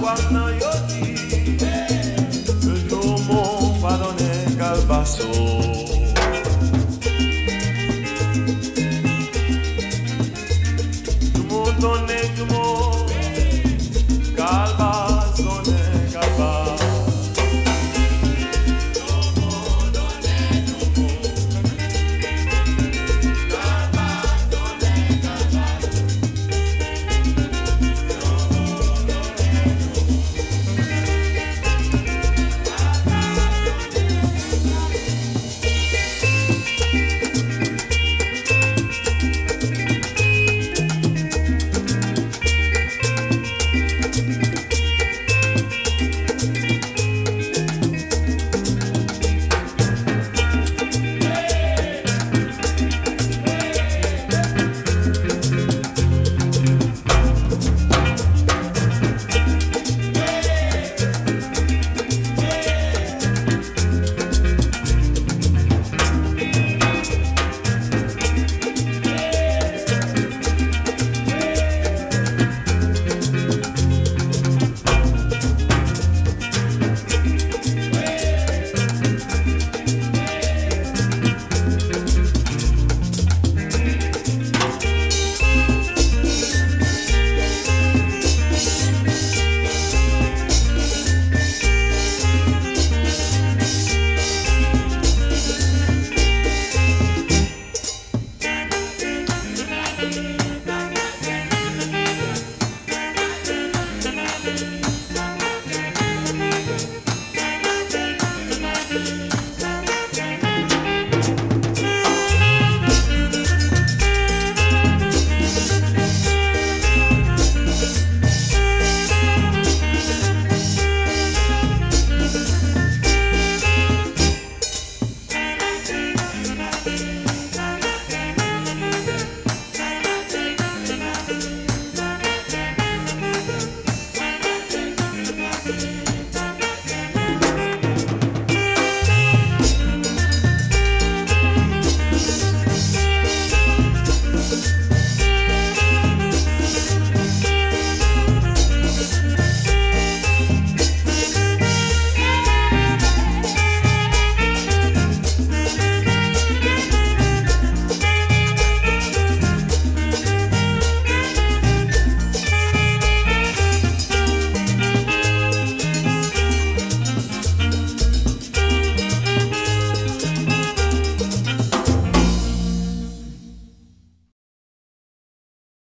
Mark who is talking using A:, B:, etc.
A: men Müzik